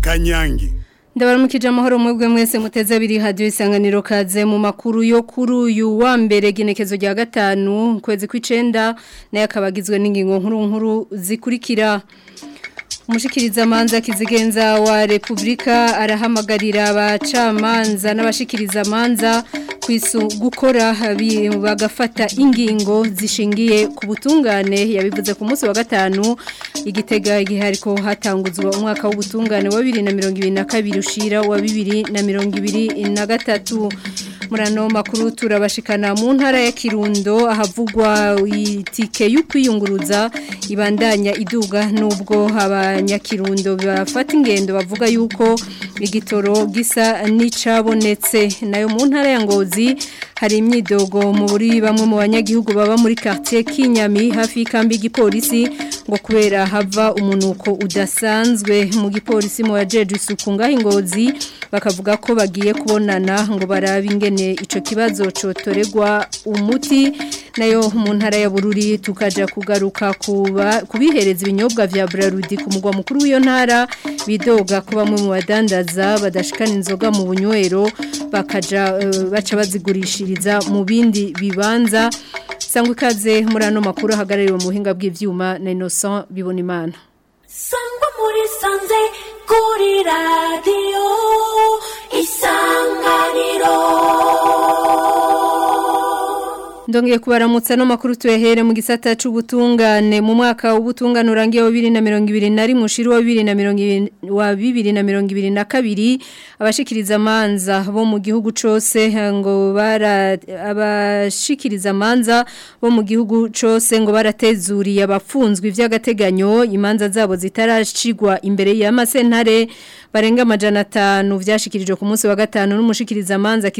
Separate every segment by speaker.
Speaker 1: kanyange
Speaker 2: ndabaramukije amahoro mwebwe mwese muteza abiri hadiyo isanganiro kaze mu makuru yo kuri uyu wa mbere genekezo rya gatanu kwezi kw'icenda nayo akaba agizwe n'ingingo nkuru nkuru zikurikira mushikiriza manza kizigenza wa Republika arahamagarira abacamanza n'abashikiriza manza gukora bagafata ingingo zishingiye ku butungane yabivuze ku munsi wa gatanu igitega igihe ariko hatanguzwa umwaka w'ubutungane wa bibiri na mirongo ibiri na kabiri ushyira wa bibiri na mirongo ibiri na gatatu murano makuru turabashikana mu ntara ya Kirundo ahavugwa itike y'ukwiyunguruza ibandanya iduga nubwo abanyakirundo bafata ingendo bavuga yuko igitoro gisa n'icabonetse nayo mu ntara ya Ngozi hari imyidogo muri bamwe mu banyagihugu baba muri quartier Kinyami hafi y'kambi gipolisi ngo kubera hava umunuko udasanzwe mu gipolisi mu yajeje isuku ngaho ingozi bakavuga ko bagiye kubonana ngo barabe ingene ico kibazo cotoregwa umuti nayo mu ntara ya Bururi tukaja kugaruka kuba kubihereza ibinyobwa vya Brarudi ku mugwa mukuru w'iyo ntara bidoga ko mu badandaza badashikana inzoga mu bunywero bakaja uh, baca bazigurishira kubahiriza mu bindi bibanza sangwa ikaze muri ano makuru ahagarariwe mu buhinga bw'ibyuma na Innocent bibona
Speaker 3: imana muri sanze
Speaker 2: ndongeye kubaramutsa n'amakuru tuyahere mu gisata cy'ubutungane mu mwaka w'ubutungane urangiye wa bibiri na mirongo ibiri na rimwe ushiri wa bibiri na mirongo ibiri na kabiri abashikiriza manza bo mu gihugu cyose ngo abashikiriza amanza bo mu gihugu cyose ngo baratezuriye abafunzwe iby'agateganyo imanza zabo zitarashyirwa imbere y'amasentare barenga amajana atanu byashyikirijwe ku munsi wa gatanu n’umushikiriza n'umushikirizamanza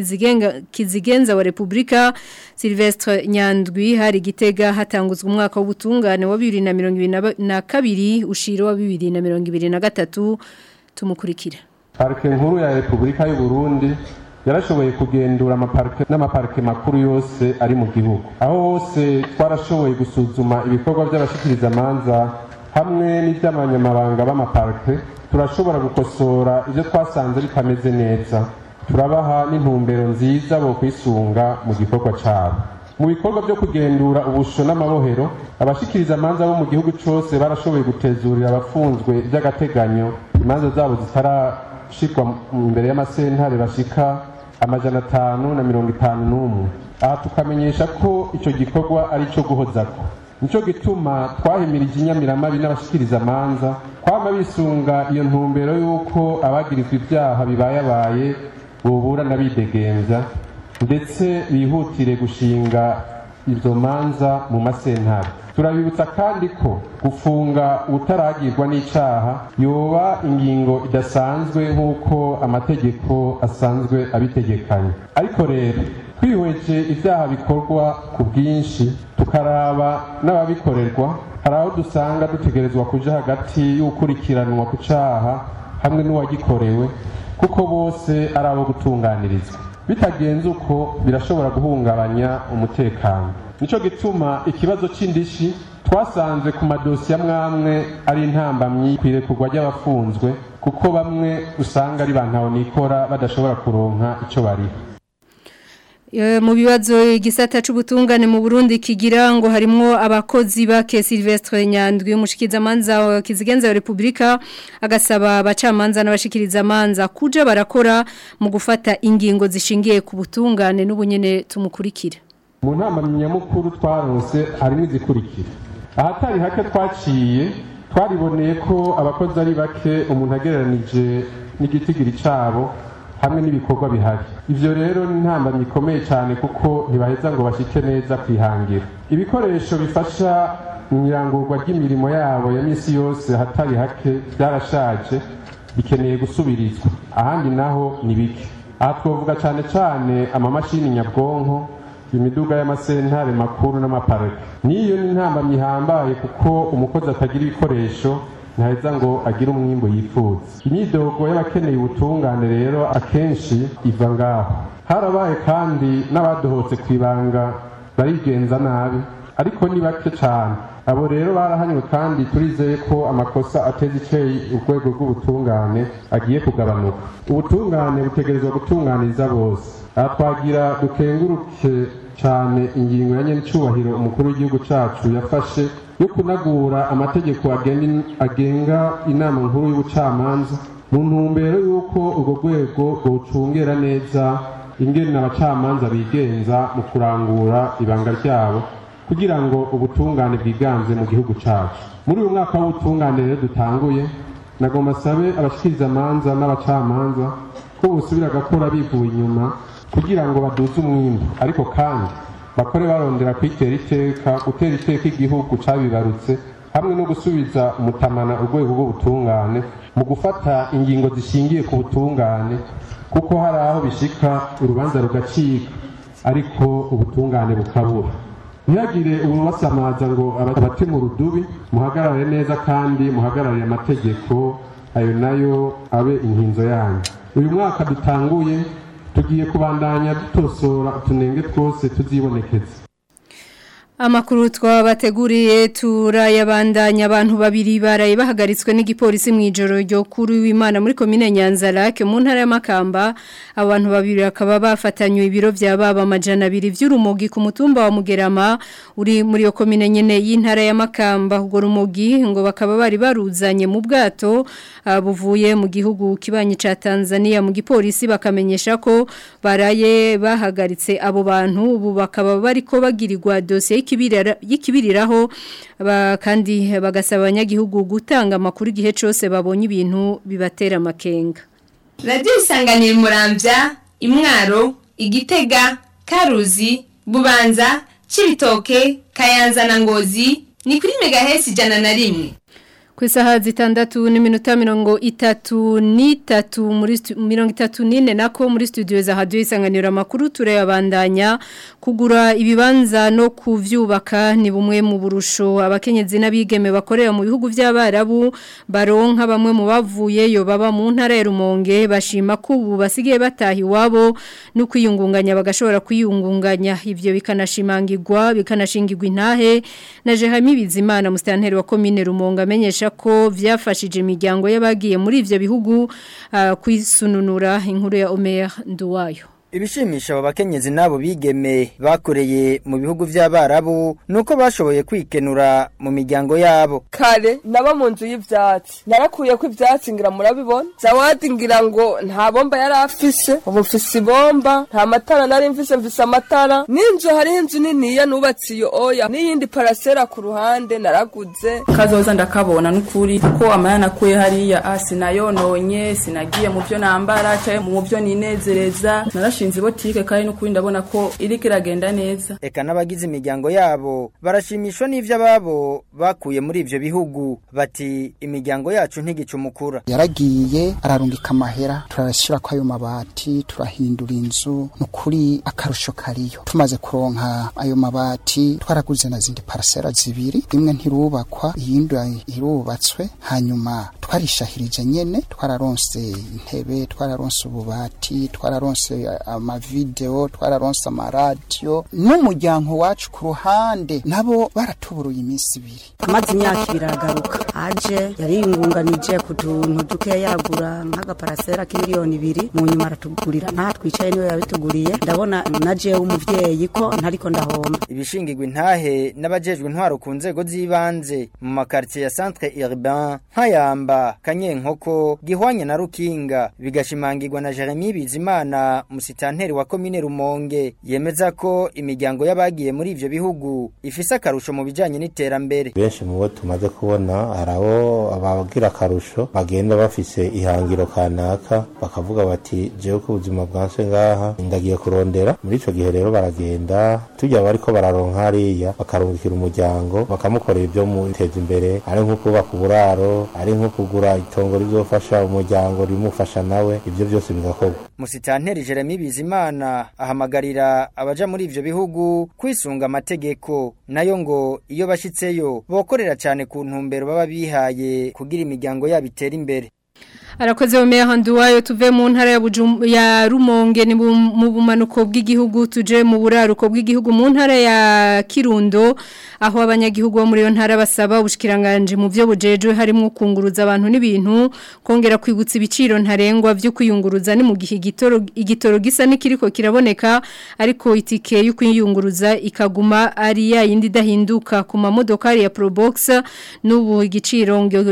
Speaker 2: kizigenza wa repubulika silvestre nyandwi hari gitega hatanguzwa umwaka w'ubutungane wa bibiri na mirongo ibiri na kabiri ushiro wa bibiri na mirongo ibiri na gatatu tumukurikira
Speaker 4: parike nkuru ya repubulika y'u Burundi yarashoboye kugendura amaparike n'amaparike makuru yose ari mu gihugu aho hose twarashoboye gusuzuma ibikorwa by'abashikirizamanza hamwe n'iby'abanyamabanga b'amaparike turashobora gukosora ibyo twasanze bitameze neza turabaha n'intumbero nziza bo kwisunga mu gikorwa cyabo mu bikorwa byo kugendura ubusho n'amabohero abashikiriza amanza bo mu gihugu cyose barashoboye gutezurira abafunzwe by'agateganyo imanza zabo zitarashikwa imbere y'amasentare bashika amajana atanu na mirongo itanu n'umwe aha tukamenyesha ko icyo gikorwa ari icyo guhozako nicyo gituma twahimirije inyamiramabi n'abashyikiriza amanza kwama bisunga iyo ntumbero y'uko abagirizwa ibyaha bibayabaye buburana bidegenza ndetse bihutire gushinga izo manza mu masentare turabibutsa kandi ko gufunga utaragirwa n'icaha yoba ingingo idasanzwe nk'uko amategeko asanzwe abitegekanye ariko rero twihweje ibyaha bikorwa ku bwinshi tukaraba n'ababikorerwa hari aho dusanga dutegerezwa kujya hagati y'ukurikiranwa ku cyaha hamwe n'uwagikorewe kuko bose ari abo gutunganirizwa bitagenze uko birashobora guhungabanya umutekano nico gituma ikibazo c'indishi twasanze ku madosiye amwamwe ari intambamyi kwirekurwa ry'abafunzwe kuko bamwe usanga ari bantaho nikora badashobora kuronka icyo bariha
Speaker 2: mu bibazo igisata cy'ubutungane mu Burundi kigira ngo harimo abakozi bake ke Silvestre Nyandwi umushikizamanza kizigenza wa Republika agasaba abacamanza n'abashikirizamanza kuja barakora mu gufata ingingo zishingiye ku butungane n'ubunyene tumukurikira
Speaker 4: mu nama nyamukuru twaronse harimo izikurikira ahatari hake twaciye twariboneye ko abakozi ari bake umuntu agereranije n'igitigiri cyabo hamwe n'ibikorwa bihari ibyo rero ni intambamyi ikomeye cyane kuko ntibaheza ngo bashyike neza kwihangira ibikoresho bifasha irangurwa ry'imirimo yabo ya minsi yose hatari hake byarashaje bikeneye gusubirizwa ahandi naho ni bike aha twavuga cyane cyane amamashini nyabwonko imiduga y'amasentare makuru n'amaparike n'iyo ni intambamyi ihambaye kuko umukozi atagira ibikoresho ntaheza ngo agire umwimbo yifuza imyidogo y'abakeneye ubutungane rero akenshi iva ngaho harabaye kandi n'abadohotse ku ibanga barigenza nabi ariko ni bake cyane abo rero barahanywe kandi turizeye ko amakosa ateza icyeyi urwego rw'ubutungane agiye kugabanuka ubutungane butegerezwa gutunganiza bose aha twagira dukenguruke cyane ingingo ya nyicyubahiro umukuru w'igihugu cyacu yafashe yo kunagura amategeko agenga inama nkuru y'ubucamanza mu ntumbero y'uko urwo rwego rucungera neza ingene abacamanza bigenza mu kurangura ibanga ryabo kugira ngo ubutungane bwiganze mu gihugu cyacu muri uyu mwaka w'ubutungane rero dutanguye nagomba sabe amanza n'abacamanza ko bosubira gakora bivuye inyuma kugira ngo baduze umwimbu ariko kandi bakore barondera kwitera iteka gutera iteka igihugu cyabibarutse hamwe no gusubiza umutamana urwego rw'ubutungane mu gufata ingingo zishingiye ku butungane kuko hari aho bishyika urubanza rugacika ariko ubutungane bukabura ntihagire ububasamaza ngo abate mu rudubi muhagarare neza kandi muhagararire amategeko ayo nayo abe inkinzo yanyu uyu mwaka dutanguye tugiye kubandanya dutosora utunenge twose tuziboneketse
Speaker 2: Amakuru twabateguriye turayabandanya abantu babiri baraye bahagaritswe n'igipolisi mu ijoro ryo kuri w'Imana muri komine Nyanza Lake mu ntara ya Makamba abantu babiri akaba bafatanywe ibiro bya baba majana abiri by'urumogi ku mutumba wa Mugerama uri muri yo komine nyene y'intara ya Makamba ubwo rumogi ngo bakaba bari baruzanye mu bwato ah, buvuye mu gihugu kibanye ca Tanzania mu gipolisi bakamenyesha ko baraye bahagaritse abo bantu ubu bakaba bariko bagirirwa dossier y'ikibiriraho kandi bagasaba abanyagihugu gutanga amakuru igihe cyose babonye ibintu bibatera amakenga
Speaker 1: radiyo isanganira umurambya imwaro igitega karuzi bubanza kibitoke kayanza na ngozi ni kuri megahesi ijana na rimwe
Speaker 2: ku isaha zitandatu n'iminota mirongo itatu n'itatu muri mirongo itatu n'ine nako muri studio za hadiyo isanganiro amakuru turayabandanya kugura ibibanza no kuvyubaka ni bumwe mu burusho abakenyezi n'abigeme bakorera mu bihugu by'abarabu baronka bamwe mu bavuye yo baba mu ntara ya rumonge bashima ko ubu basigiye bataha iwabo no kwiyungunganya bagashobora kwiyungunganya ibyo bikanashimangirwa bikanashingirwa intahe na jehami bizimana musitanteri wa komine rumonge amenyesha ko byafashije imiryango y'abagiye muri ibyo bihugu uh, kwisununura inkuru ya Omer Nduwayo
Speaker 5: ibishimisha aba bakenyezi n'abo bigeme bakoreye mu bihugu by'abarabu nuko bashoboye kwikenura mu miryango yabo
Speaker 6: kare naba mu nzu y'ibyatsi narakuye ko ibyatsi ngira murabibona zawadi ngira ngo nta bomba yari afise ubu mfise nta matara nari mfise mfise amatara n'inzu hari inzu niniya nubatse oya n'iyindi parasera ku ruhande naraguze
Speaker 7: kazoza ndakabona n'ukuri kuko amaya akuye hariya asi ah, sinayononye sinagiye mu byo nambara cyangwa mu byo ninezereza narashe bashinze botike kandi n'ukuri ndabona ko iri kiragenda neza
Speaker 5: eka n'abagize imiryango yabo barashimishwa n’ibyo babo bakuye muri ibyo bihugu bati imiryango yacu ntigica umukura
Speaker 8: yaragiye ararungika amahera turarashyira ko ayo mabati turahindura inzu n'ukuri akarusho kariyo tumaze kuronka ayo mabati twaraguze na zindi parasera zibiri imwe ntirubakwa iyindi irubatswe hanyuma twarishahirije nyene twararonse intebe twararonse ububati twararonse amavidewo twararonse amaradiyo n'umuryango wacu ku ruhande nabo baratuburuye iminsi ibiri
Speaker 9: amaze imyaka ibiri aragaruka aje yariyungunganije ku tuntu dukeya yagura nk'agaparasera k'imiliyoni ibiri mu nyuma aratugurira ntatwicaye niwe yabituguriye ndabona na jewe umuvyeyi ko ntariko ndahomba
Speaker 5: ibishingirwa intahe n'abajejwe intwaro ku nzego z'ibanze mu makartier ya centre urbain nkayamba kanyenkoko gihwanye na rukinga bigashimangirwa na Jeremy Bizimana musite santeri wa komine rumonge yemeza ko imiryango y'abagiye muri ibyo bihugu ifise akarusho mu bijyanye n'iterambere
Speaker 10: benshi mu bo tumaze kubona hari ababwira abagira akarusho bagenda bafise ihangiro kanaka bakavuga bati jewe ko ubuzima bwanse ngaha ndagiye kurondera muri icyo gihe rero baragenda tujya bariko bararonka hariya bakarungikira umuryango bakamukorera ibyo muteza imbere ari nko kubaka uburaro ari nko kugura itongo rizofasha umuryango rimufasha nawe ibyo byose bigakorwa
Speaker 5: musitanteri jeremy Bizimana ahamagarira abaja muri ivyo bihugu kwisunga amategeko nayo ngo iyo bashitseyo bokorera cyane ku ntumbero baba bihaye kugira imiryango yabo itere imbere
Speaker 2: arakoze mu meya tuve mu ntara ya rumonge ni mu bumanuko bw'igihugu tuje mu buraruko bw'igihugu mu ntara ya kirundo aho abanyagihugu bo muri iyo ntara basaba ubushikiranganje mu byo bujejwe harimo kunguruza abantu n'ibintu kongera kwibutsa ibiciro ntarengwa byo kuyunguruza ni mu gihe igitoro gisa n'ikiriko kiraboneka ariko itike yo kuyunguruza ikaguma ari ya yindi idahinduka ku mamodokari ya probox n'ubu igiciro ngyo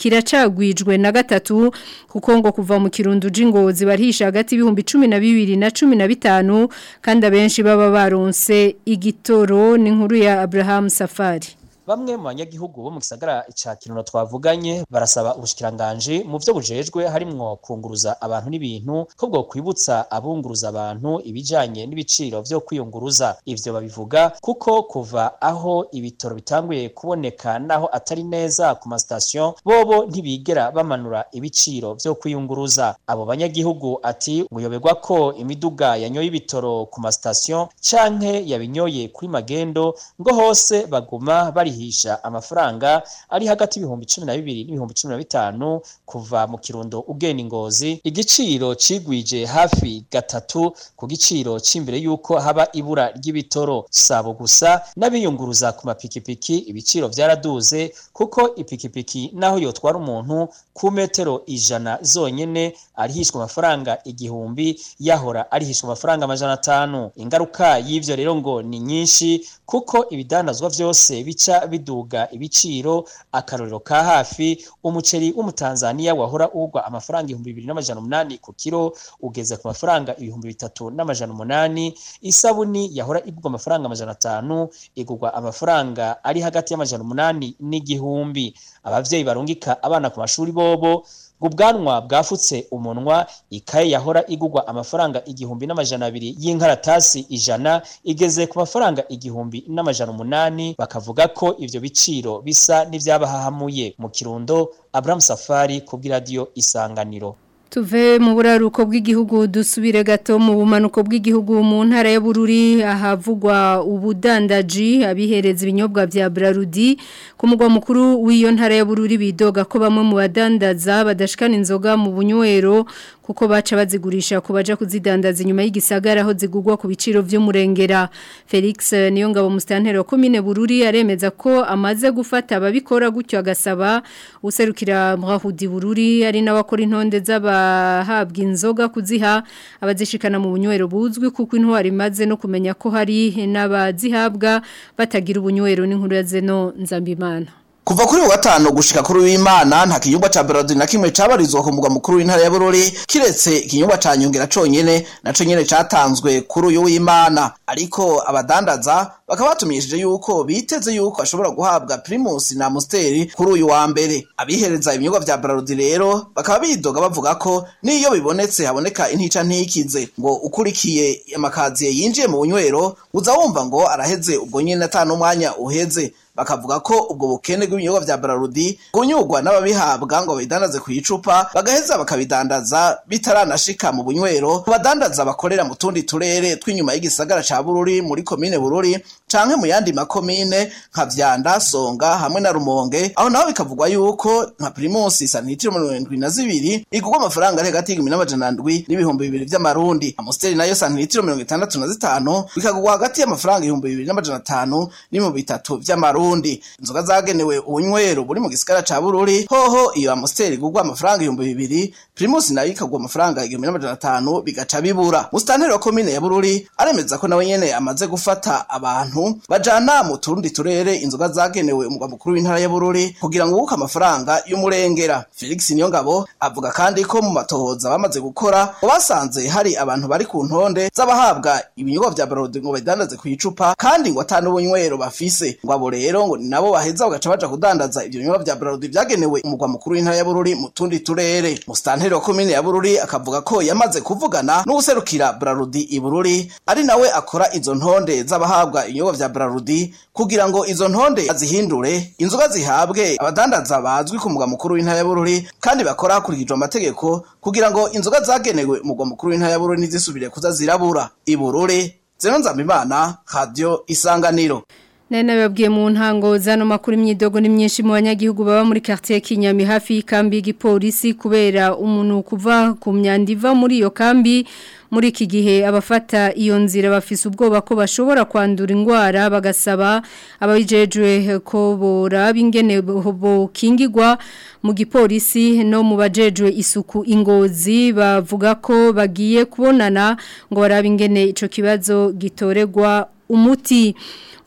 Speaker 2: kiracagwijwe na gatatu bitanu kuko ngo kuva mu kirundo jingozi barihisha hagati y'ibihumbi 12 na 15 kandi abenshi baba barunse igitoro n'inkuru ya Abraham Safari
Speaker 11: bamwe mu banyagihugu bo mu gisagara ca Kirundo twavuganye barasaba ubushikiranganji mu byo bujejwe harimo kunguruza abantu n'ibintu ko bwo kwibutsa abunguruza abantu ibijyanye n'ibiciro byo kwiyunguruza ibyo babivuga kuko kuva aho ibitoro bitanguye kuboneka naho atari neza ku masitasiyo bobo ntibigera bamanura ibiciro byo kwiyunguruza abo banyagihugu ati muyoberwa ko imiduga yanyoye ibitoro ku masitasiyo canke yabinyoye kuri magendo ngo hose baguma bari barihisha amafaranga ari hagati y'ibihumbi cumi na bibiri n'ibihumbi cumi na bitanu kuva mu kirundo ugenda ingozi igiciro cigwije hafi gatatu ku giciro c'imbere y'uko haba ibura ry'ibitoro sabo gusa n'abiyunguruza ku mapikipiki ibiciro byaraduze kuko ipikipiki naho yotwara umuntu ku metero ijana zonyine arihishwa amafaranga igihumbi yahora arihishwa amafaranga amajana atanu ingaruka y'ibyo rero ngo ni nyinshi kuko ibidandazwa byose bica biduga ibiciro akarorero ka hafi umuceri w'umutanzaniya wahora ugwa amafaranga ibihumbi bibiri n'amajana umunani ku kiro ugeze ku mafaranga ibihumbi bitatu n'amajana umunani isabuni yahora igurwa amafaranga amajana atanu igurwa amafaranga ari hagati y'amajana umunani n'igihumbi ababyeyi barungika abana ku mashuri bobo ubwanwa bwafutse umunwa ikaye yahora igugwa amafaranga igihumbi n'amajana abiri y'inkaratasi ijana igeze ku mafaranga igihumbi n'amajana umunani bakavuga ko ibyo biciro bisa n'ibyabahahamuye mu kirundo Abraham Safari kubw'iradiyo isanganiro
Speaker 2: tuve mu buraruko bw'igihugu dusubire gato mu bumanuko bw'igihugu mu ntara Bururi ahavugwa ubudandaji abihereza ibinyobwa bya Brarudi ku mugwa mukuru w'iyo ntara ya y'ubururi bidoga ko bamwe mu badandaza badashikana inzoga mu bunywero kuko baca bazigurisha ku baje kuzidandaza nyuma y'igisagara aho zigugwa ku biciro by'umurengera Felix Niyongabo mustantero wa komine Bururi aremeza ko amaze gufata ababikora gutyo agasaba userukira Mwahudi Bururi ari nawakora intonde z'aba abahabwa inzoga kuziha abazishikana mu bunywero buzwi kuko intwari imaze no kumenya ko hari n'abazihabwa batagira ubunywero n'inkuru ya zeno nzambimana
Speaker 12: kuva kuri uyu gatanu gushika kuri w'Imana nta kinyobwa ca Berardi na kimwe cabarizwa ku mugwa mukuru w'intara ya Bururi kiretse kinyobwa cya nyongera conyene naco nyene catanzwe kuri uyu w'Imana ariko abadandaza bakaba batumenyesheje yuko biteze yuko ashobora guhabwa Primus na Musteri kuri uyu wa mbere abihereza ibinyobwa bya Berardi rero bakaba bidoga bavuga ko niyo bibonetse haboneka intica ntikize ngo ukurikiye amakaziye yinjiye mu bunywero uza wumva ngo araheze ubwo nyene atanu umwanya uheze bakavuga ko ubwo bukene bw'ibinyobwa bya Braludi bunyugwa n'ababihabwa ngo babidandaze ku icupa bagaheza bakabidandaza bitaranashika mu bunywero badandaza bakorera mu tundi turere tw'inyuma y'igisagara cya Bururi muri komine Bururi canke mu yandi makomine nka Vyanda Songa hamwe na Rumonge aho naho bikavugwa yuko nka Primus sanitiro na zibiri igugwa amafaranga ari hagati y'igihumbi n'amajana ndwi n'ibihumbi bibiri vy'amarundi Amusteri nayo sanitiro mirongo itandatu na zitanu bikagugwa hagati y'amafaranga ibihumbi bibiri n'amajana atanu n'ibihumbi bitatu by’amarundi inzoga zagenewe ubunywero buri mu gisigara ca Bururi hoho iyo Amusteri igugwa amafaranga ibihumbi bibiri Primus nayo ikagugwa amafaranga igihumbi n'amajana atanu bigaca bibura Mustanteri wa komine ya Bururi aremeza ko nawe nyene amaze gufata abantu abantu bajana mu turundi turere inzoga zagenewe umugwa mukuru w'intara ya Bururi kugira ngo uwuka amafaranga y'umurengera Felix Niyongabo avuga kandi ko mu matohoza bamaze gukora basanze hari abantu bari ku ntonde z'abahabwa ibinyobwa bya Brode ngo badandaze ku icupa kandi ngo atanu bunywero bafise ngo abo rero ngo ni nabo baheza bagaca baja kudandaza ibyo binyobwa vya Brode vyagenewe umugwa mukuru w'intara ya Bururi mu tundi turere mustanteri wa komine ya Bururi akavuga ko yamaze kuvugana n'userukira Brode i Bururi ari nawe akora izo ntonde z'abahabwa inyobwa ibikorwa vya Braludi kugira ngo izo ntonde azihindure inzoga zihabwe abadandaza bazwi ku mugwa mukuru w'intara ya Bururi kandi bakora hakurikijwe amategeko kugira ngo inzoga zagenewe umugwa mukuru w'intara ya Bururi ntizisubire kuza zirabura ibururi zeno nzamimana radio isanganiro
Speaker 2: Nene mu ntango zano makuru imyidogo ni myinshi mu banyagihugu baba muri quartier Kinyami hafi y'ikambi y'igipolisi kubera umuntu kuva ku myanda iva muri iyo kambi muri iki gihe abafata iyo nzira bafise ubwoba ko bashobora kwandura indwara bagasaba ababijejwe ko boraba ingene bokingirwa mu gipolisi no mu bajejwe isuku ingozi bavuga ko bagiye kubonana ngo barabe ingene ico kibazo gitoregwa umuti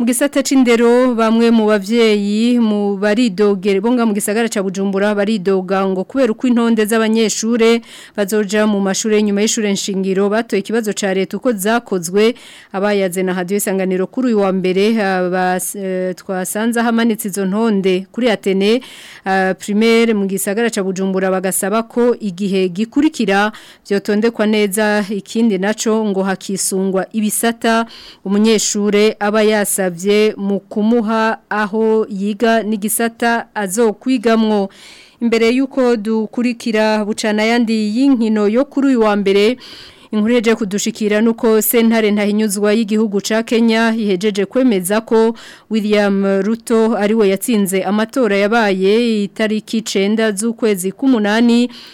Speaker 2: mu Chindero c'indero bamwe mu bavyeyi mu baridogera bonga mu gisagara ca Bujumbura baridoga ngo kubera uko intonde z'abanyeshure bazoja mu mashure nyuma y'ishure nshingiro batoye ikibazo ca leta uko zakozwe abayaze na radio isanganiro kuri uyu wa mbere ah, eh, twasanze hamanitse izo kuri Atene uh, primaire mu gisagara ca Bujumbura bagasaba ko igihe gikurikira kwa neza ikindi naco ngo hakisungwa ibisata umunyeshure aba yasaba yabasabye mu kumuha aho yiga n'igisata azokwigamwo imbere y'uko dukurikira bucana yandi y'inkino yo kuri uyu wa mbere inkuru kudushikira nuko sentare ntahinyuzwa y'igihugu ca Kenya ihejeje kwemeza ko William Ruto ariwe yatsinze amatora yabaye itariki 9 z'ukwezi k'umunani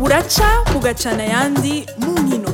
Speaker 13: buraca bugacana ayandi mu nkino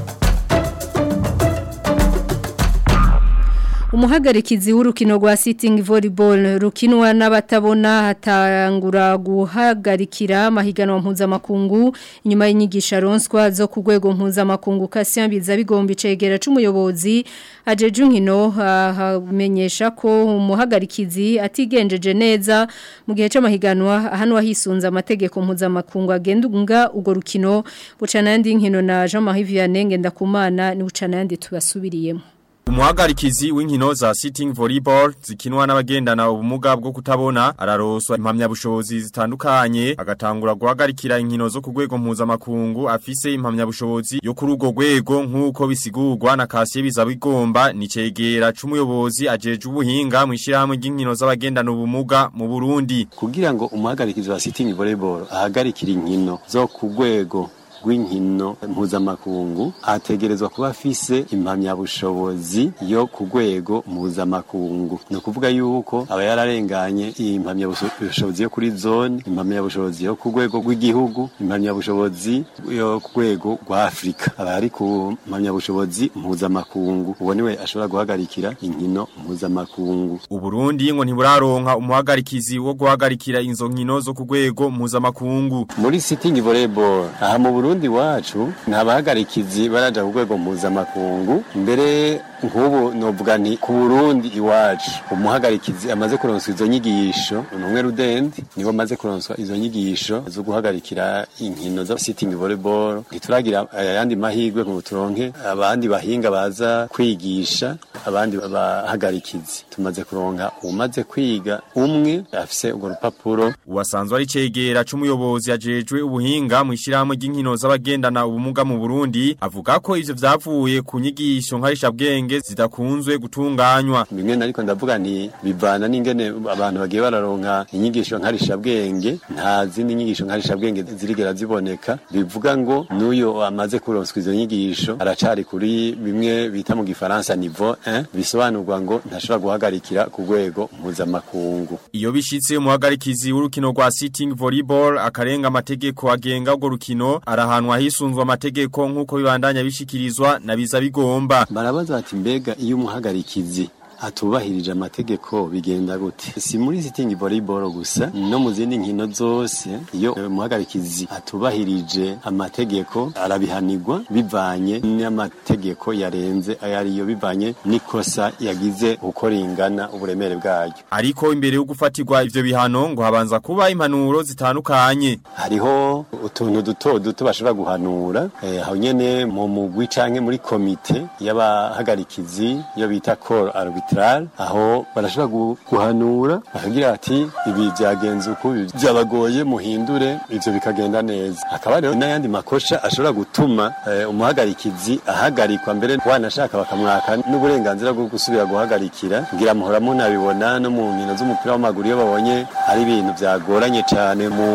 Speaker 2: umuhagarikizi w'urukino rwa sitting volleyball rukinwa n'abatabona hatangura guhagarikira amahiganwa mpuzamakungu nyuma inyigisha ronswa zo kugwego rwego mpuzamakungu Cassien Bizabigomba icegera c'umuyobozi ajeje inkino hamenyesha ko umuhagarikizi atigenjeje neza mu gihe c'amahiganwa hano hisunze amategeko mpuzamakungu agendunga urwo rukino bucana yandi nkino na Jean Marie Vianney Ngendakumana ni bucana yandi tubasubiriyemo
Speaker 14: Umuhagarikizi w'inkino za sitting volleyball zikinwa n'abagendana ubumuga bwo kutabona araroswa impamyabushobozi zitandukanye agatangura guhagarikira inkino zo kugwego rwego mpuzamakungu afise impamyabushobozi yo kuri urwo rwego nk'uko bisigurwa na Kasiye Bizabigomba ni cegera c'umuyobozi ajeje ubuhinga mu ishyirahamwe ry'inkino z'abagendana ubumuga mu Burundi
Speaker 15: kugira ngo umuhagarikizi wa sitting volleyball ahagarikira inkino zo kugwego. rw'inkino mpuzamakungu ategerezwa kuba afise impamyabushobozi yo ku rwego mpuzamakungu ni ukuvuga yuko aba yararenganye impamyabushobozi yo kuri zone impamyabushobozi yo ku rwego rw'igihugu impamyabushobozi yo ku rwego rwa afurika aba ari ku mpamyabushobozi mpuzamakungu uwo niwe ashobora guhagarikira inkino mpuzamakungu
Speaker 14: uburundi ngo ntiburaronka umuhagarikizi wo guhagarikira inzo nkino zo ku rwego mpuzamakungu
Speaker 15: muri sitingi voleboro aha mu burundi Burundi wacu ntabahagarikizi baraja ku rwego mpuzamakungu mbere nk'ubu novuga nti ku Burundi iwacu umuhagarikizi amaze kuronswa izo nyigisho numwe rudendi niwe amaze kuronswa izo nyigisho zo guhagarikira inkino za sitting volleyball ntituragira eh, ayandi mahirwe ngo turonke abandi bahinga baza kwigisha abandi bahagarikizi tumaze kuronka umaze kwiga umwe afise urwo rupapuro
Speaker 14: uwasanzwe ari cegera c'umuyobozi ajejwe ubuhinga mu ishyirahamwe ry'inkino z'abagendana ubumuga mu Burundi avuga ko ivyo vyavuye ku nyigisho nkarisha bwenge zidakunzwe gutunganywa
Speaker 15: bimwe nariko ndavuga ni bivana n'ingene abantu bagiye bararonka inyigisho nkarisha bwenge nta zindi nyigisho nkarisha bwenge zirigera ziboneka bivuga ngo n'uyo amaze kuronswa izo nyigisho aracari kuri bimwe bita mu gifaransa niveau 1 bisobanurwa ngo ntashobora guhagarikira ku rwego mpuzamakungu
Speaker 14: iyo bishitse umuhagarikizi w'urukino rwa sitting volleyball akarenga amategeko agenga urwo rukino ara ahantu ahisunzwe amategeko nk'uko bibandanya bishikirizwa na biza bigomba
Speaker 15: barabaza ati mbega iyo umuhagarikizi atubahirije amategeko bigenda gute si muri sitingi volleyball gusa no mu zindi nkino zose iyo umuhagarikizi atubahirije amategeko arabihanirwa bivanye n'amategeko yarenze ayariyo bivanye n'ikosa yagize uko ringana uburemere bwaryo
Speaker 14: ariko imbere yo gufatirwa ibyo bihano ngo habanza kuba impanuro zitandukanye
Speaker 15: hariho utuntu duto duto bashobora guhanura eh, aho nyene mu mugwi canke muri komite y'abahagarikizi yo bita call arbitration arbitrale aho barashobora guhanura bakagira ati ibi byagenze uko byabagoye muhindure ibyo bikagenda neza hakaba rero n'ayandi makosha ashobora gutuma eh, umuhagarikizi ahagarikwa mbere wanashaka bakamwaka n'uburenganzira bwo gusubira guhagarikira ngira muhoramo ntabibona no mu nkino z'umupira w'amaguru iyo babonye ari ibintu byagoranye cyane mu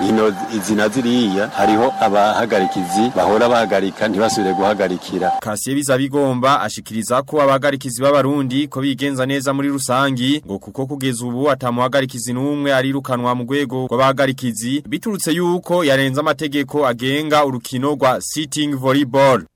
Speaker 15: nkino izi ziriya hariho abahagarikizi bahora bahagarika ntibasubire guhagarikira
Speaker 14: kasiye bizabigomba ashikiriza ko abahagarikizi b'abarundi n'abarundi ko bigenza neza muri rusangi ngo kuko kugeza ubu atamuhagarikizi n'umwe arirukanwa mu rwego rw'abahagarikizi biturutse yuko yarenze amategeko agenga urukino rwa sitting volleyball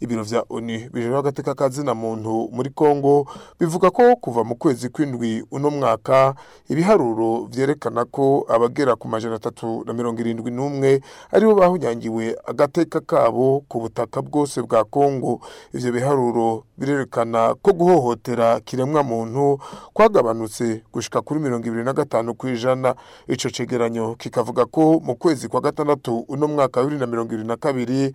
Speaker 16: ibiro bya oni bijejwe agateka kazina muntu muri kongo bivuga ko kuva mu kwezi kw'indwi uno mwaka ibiharuro vyerekana ko abagera ku majana atatu na mirongo irindwi n'umwe aribo bahunyangiwe agateka kabo ku butaka bwose bwa kongo ibyo biharuro birerekana ko guhohotera kiremwamuntu kwagabanutse gushyika kuri mirongo ibiri na gatanu ku ijana icyo cyegeranyo kikavuga ko mu kwezi kwa gatandatu uno mwaka wa bibiri na mirongo irindwi na kabiri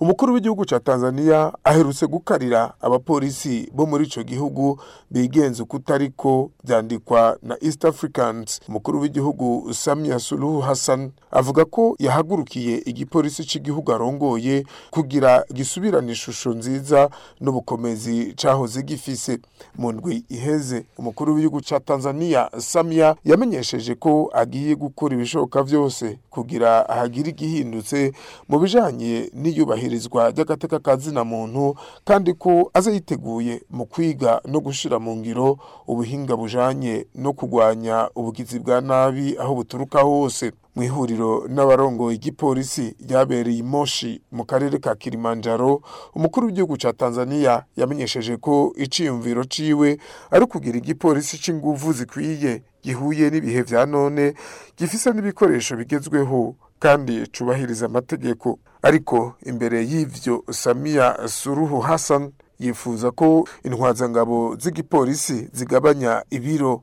Speaker 16: umukuru w'igihugu cya tanzania aherutse gukarira abapolisi bo muri icyo gihugu bigenze uko ko byandikwa na east africans umukuru w'igihugu samia suluhu hassan avuga ko yahagurukiye igipolisi cy'igihugu arongoye kugira gisubirane ishusho nziza n'ubukomezi cyahoze gifise mu ndwi iheze umukuru w'igihugu cya tanzania samia yamenyesheje ko agiye gukora ibishoboka byose kugira ahagire igihindutse mu bijyanye n'iyubahiriza iyubahirizwa ry'agateka ka zina muntu kandi ko aza yiteguye mu kwiga no gushyira mu ngiro ubuhinga bujanye no kurwanya ubugizi bwa nabi aho buturuka hose mu ihuriro n'abarongoye igipolisi ryabereye imoshi mu karere ka Kilimanjaro umukuru w'igihugu cya Tanzania yamenyesheje ko iciyumviro ciwe ari kugira igipolisi c'inguvu zikwiye gihuye n'ibihe vya none gifise n'ibikoresho bigezweho kandi cubahiriza amategeko ariko imbere y'ibyo samiya suruhu hassan yifuza ko intwazangabo z'igipolisi zigabanya ibiro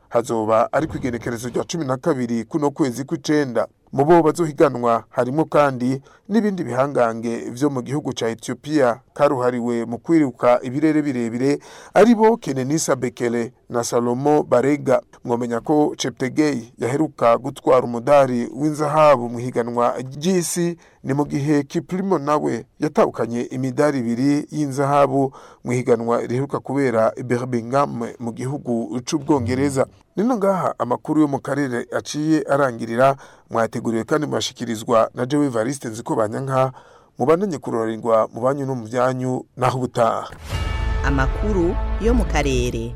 Speaker 16: hazoba ari ku igenekerezo rya cumi na kabiri kuno kwezi kw'icenda mu bo bazohiganwa harimo kandi n'ibindi bihangange vyo mu gihugu cya Ethiopia. karuhariwe mu kwiruka ibirere birebire aribo bo kenenisa bekele na salomo barega mwamenya ko ceptegei yaheruka gutwara umudari w'inzahabu mu higanwa ry'isi ni mu gihe Kiprimo nawe yatahukanye imidari ibiri y'inzahabu mu higanwa riheruka kubera birmingham mu gihugu cy'ubwongereza nino ngaha amakuru yo mu karere aciye arangirira mwateguriwe kandi mwashikirizwa na jewe variste nziko banyanka mubandanye kurorerwa mu banyu no mu byanyu naho ubutaha
Speaker 17: amakuru yo mu karere